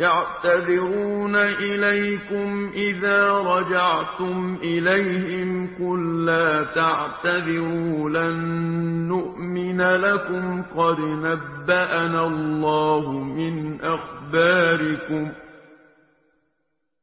يَعْتَذِرُونَ إِلَيْكُمْ إِذَا رَجَعْتُمْ إِلَيْهِمْ ۚ قُل لَّا تَعْتَذِرُوا لَن نُّؤْمِنَ لَكُمْ قَدْ نَبَّأَنَا اللَّهُ مِنْ أَخْبَارِكُمْ ۚ.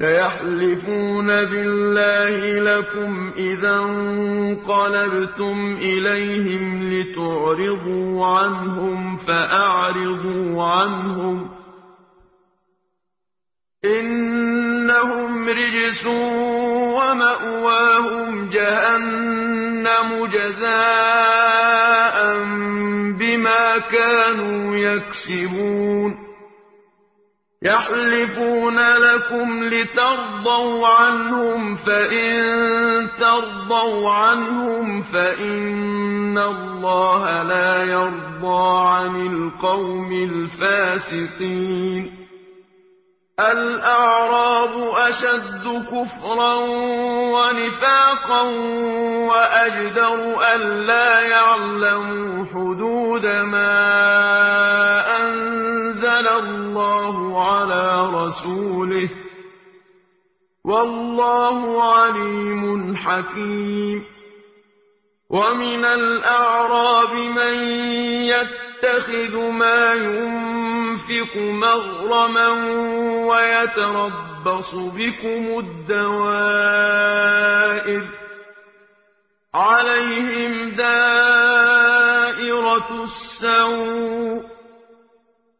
سَيَحْلِفُونَ بِاللَّهِ لَكُمْ إِذَا انقَلَبْتُمْ إِلَيْهِمْ لِتُعْرِضُوا عَنْهُمْ ۖ فَأَعْرِضُوا عَنْهُمْ ۖ إِنَّهُمْ رِجْسٌ وَمَأْوَاهُمْ جَهَنَّمُ جَزَاءً بِمَا كَانُوا يَكْسِبُونَ يَحْلِفُونَ لَكُمْ لِتَرْضَوْا عَنْهُمْ ۖ فَإِن تَرْضَوْا عَنْهُمْ فَإِنَّ اللَّهَ لَا يَرْضَىٰ عَنِ الْقَوْمِ الْفَاسِقِينَ. الْأَعْرَابُ أَشَدُّ كُفْرًا وَنِفَاقًا وَأَجْدَرُ أَلَّا يَعْلَمُوا حُدُودَ مَا عَلَىٰ رَسُولِهِ ۗ وَاللَّهُ عَلِيمٌ حَكِيمٌ. وَمِنَ الْأَعْرَابِ مَن يَتَّخِذُ مَا يُنفِقُ مَغْرَمًا وَيَتَرَبَّصُ بِكُمُ الدَّوَائِرَ ۚ. عَلَيْهِمْ دَائِرَةُ السَّوْءِ ۗ.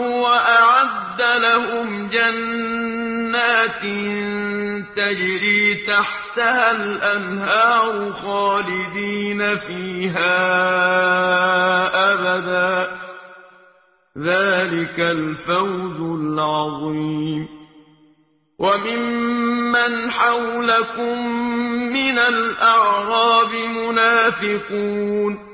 وَأَعَدَّ لَهُمْ جَنَّاتٍ تَجْرِي تَحْتَهَا الْأَنْهَارُ خَالِدِينَ فِيهَا أَبَدًا ۚ. ذَٰلِكَ الْفَوْزُ الْعَظِيمُ. وَمِمَّنْ حَوْلَكُم مِّنَ الْأَعْرَابِ مُنَافِقُونَ ۖ.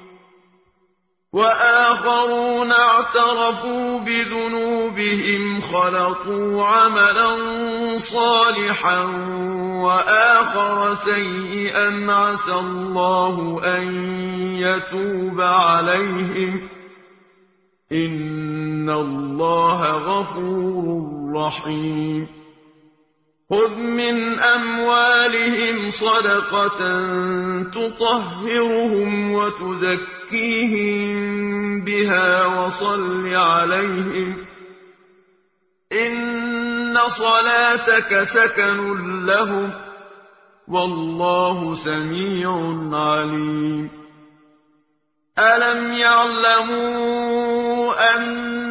وَآخَرُونَ اعْتَرَفُوا بِذُنُوبِهِمْ خَلَطُوا عَمَلًا صَالِحًا وَآخَرَ سَيِّئًا عَسَى اللَّهُ أَن يَتُوبَ عَلَيْهِمْ ۚ. إِنَّ اللَّهَ غَفُورٌ رَّحِيمٌ. خُذْ مِنْ أَمْوَالِهِمْ صَدَقَةً تُطَهِّرُهُمْ وَتُزَكِّيهِم. بِهَا وَصَلِّ عَلَيْهِمْ ۖ. إِنَّ صَلَاتَكَ سَكَنٌ لَّهُمْ ۗ وَاللَّهُ سَمِيعٌ عَلِيمٌ. أَلَمْ يَعْلَمُوا أَنَّ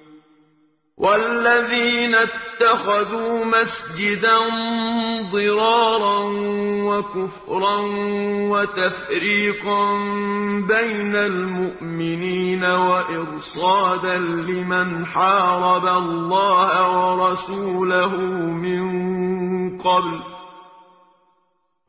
وَالَّذِينَ اتَّخَذُوا مَسْجِدًا ضِرَارًا وَكُفْرًا وَتَفْرِيقًا بَيْنَ الْمُؤْمِنِينَ وَإِرْصَادًا لِّمَنْ حَارَبَ اللَّهَ وَرَسُولَهُ مِن قَبْلُ ۚ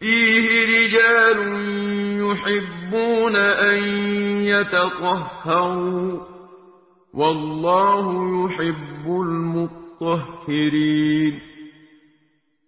فِيهِ رِجَالٌ يُحِبُّونَ أَن يَتَطَهَّرُوا ۚ وَاللَّهُ يُحِبُّ الْمُطَّهِّرِينَ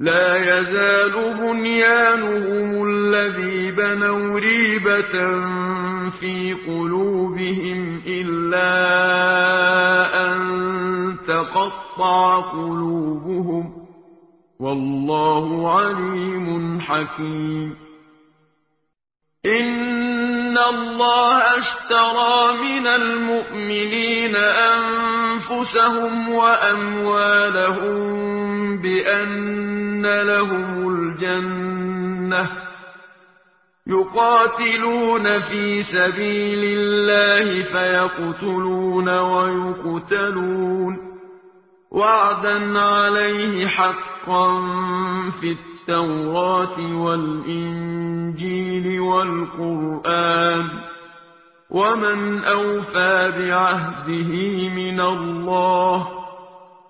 لَا يَزَالُ بُنْيَانُهُمُ الَّذِي بَنَوْا رِيبَةً فِي قُلُوبِهِمْ إِلَّا أَن تَقَطَّعَ قُلُوبُهُمْ ۗ. وَاللَّهُ عَلِيمٌ حَكِيمٌ. إِنَّ اللَّهَ اشْتَرَىٰ مِنَ الْمُؤْمِنِينَ أَنفُسَهُمْ وَأَمْوَالَهُم بِأَنَّ لَهُمُ الْجَنَّةَ ۚ يُقَاتِلُونَ فِي سَبِيلِ اللَّهِ فَيَقْتُلُونَ وَيُقْتَلُونَ ۖ وَعْدًا عَلَيْهِ حَقًّا فِي التَّوْرَاةِ وَالْإِنجِيلِ وَالْقُرْآنِ ۚ وَمَنْ أَوْفَىٰ بِعَهْدِهِ مِنَ اللَّهِ ۚ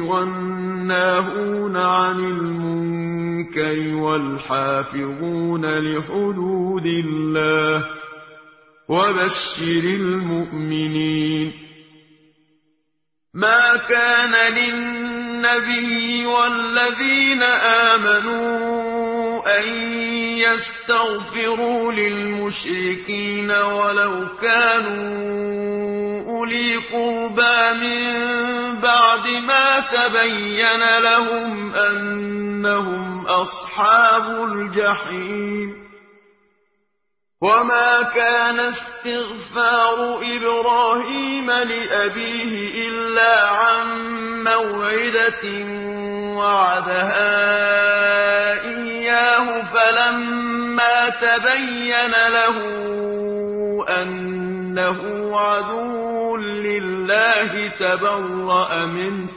وَالنَّاهُونَ عَنِ الْمُنكَرِ وَالْحَافِظُونَ لِحُدُودِ اللَّهِ ۗ وَبَشِّرِ الْمُؤْمِنِينَ. مَا كَانَ لِلنَّبِيِّ وَالَّذِينَ آمَنُوا أَن يَسْتَغْفِرُوا لِلْمُشْرِكِينَ وَلَوْ كَانُوا أُولِي قُرْبَىٰ مِن بَعْدِ مَا تَبَيَّنَ لَهُمْ أَنَّهُمْ أَصْحَابُ الْجَحِيمِ. وَمَا كَانَ اسْتِغْفَارُ إِبْرَاهِيمَ لِأَبِيهِ إِلَّا عَن مَّوْعِدَةٍ وَعَدَهَا إِيَّاهُ فَلَمَّا تَبَيَّنَ لَهُ أَنَّهُ عَدُوٌّ لِّلَّهِ تَبَرَّأَ مِنْهُ ۚ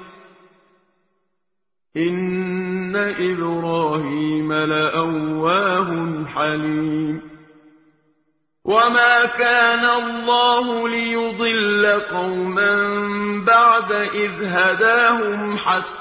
إِنَّ إِبْرَاهِيمَ لَأَوَّاهٌ حَلِيمٌ وَمَا كَانَ اللَّهُ لِيُضِلَّ قَوْمًا بَعْدَ إِذْ هَدَاهُمْ حَتَّىٰ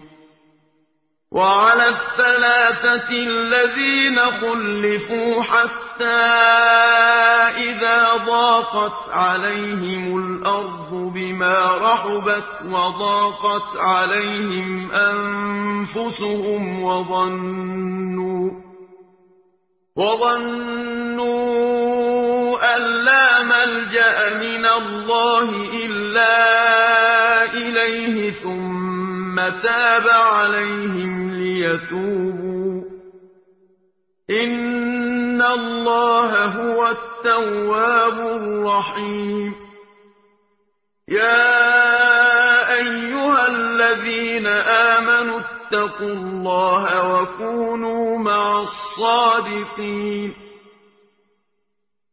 وَعَلَى الثَّلَاثَةِ الَّذِينَ خُلِّفُوا حَتَّىٰ إِذَا ضَاقَتْ عَلَيْهِمُ الْأَرْضُ بِمَا رَحُبَتْ وَضَاقَتْ عَلَيْهِمْ أَنفُسُهُمْ وَظَنُّوا أَن لَّا مَلْجَأَ مِنَ اللَّهِ إِلَّا إِلَيْهِ ثُمَّ تَابَ عَلَيْهِمْ لِيَتُوبُوا ۚ. إِنَّ اللَّهَ هُوَ التَّوَّابُ الرَّحِيمُ. يَا أَيُّهَا الَّذِينَ آمَنُوا اتَّقُوا اللَّهَ وَكُونُوا مَعَ الصَّادِقِينَ.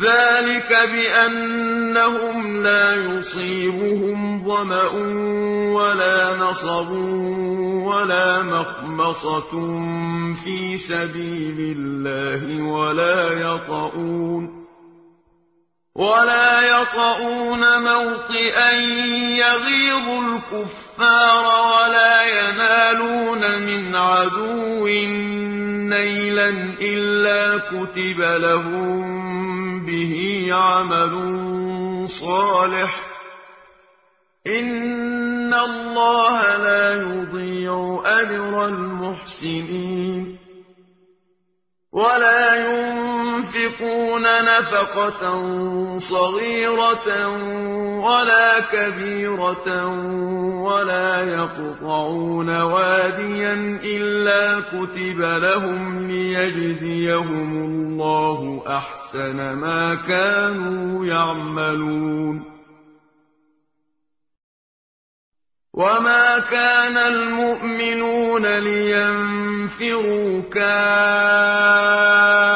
ذَٰلِكَ بِأَنَّهُمْ لَا يُصِيبُهُمْ ظَمَأٌ وَلَا نَصَبٌ وَلَا مَخْمَصَةٌ فِي سَبِيلِ اللَّهِ وَلَا يَطَئُونَ مَوْطِئًا يَغِيظُ الْكُفَّارَ وَلَا يَنَالُونَ مِنْ عَدُوٍّ نَّيْلًا إِلَّا كُتِبَ لَهُم بِهِ عَمَلٌ صَالِحٌ ۚ إِنَّ اللَّهَ لَا يُضِيعُ أَجْرَ الْمُحْسِنِينَ وَلَا يُنفِقُونَ نَفَقَةً صَغِيرَةً وَلَا كَبِيرَةً وَلَا يَقْطَعُونَ وَادِيًا إِلَّا كُتِبَ لَهُمْ لِيَجْزِيَهُمُ اللَّهُ أَحْسَنَ مَا كَانُوا يَعْمَلُونَ. وَمَا كَانَ الْمُؤْمِنُونَ لِيَنفِرُوا كَافَّةً ۚ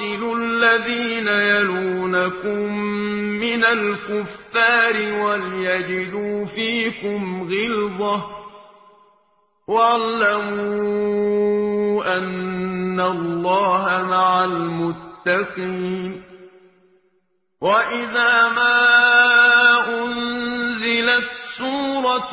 قَاتِلُوا الَّذِينَ يَلُونَكُم مِّنَ الْكُفَّارِ وَلْيَجِدُوا فِيكُمْ غِلْظَةً ۚ وَاعْلَمُوا أَنَّ اللَّهَ مَعَ الْمُتَّقِينَ وَإِذَا مَا أُنزِلَتْ سُورَةٌ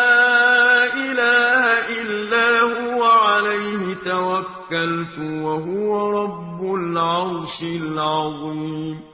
وَهُوَ رَبُّ الْعَرْشِ الْعَظِيمِ.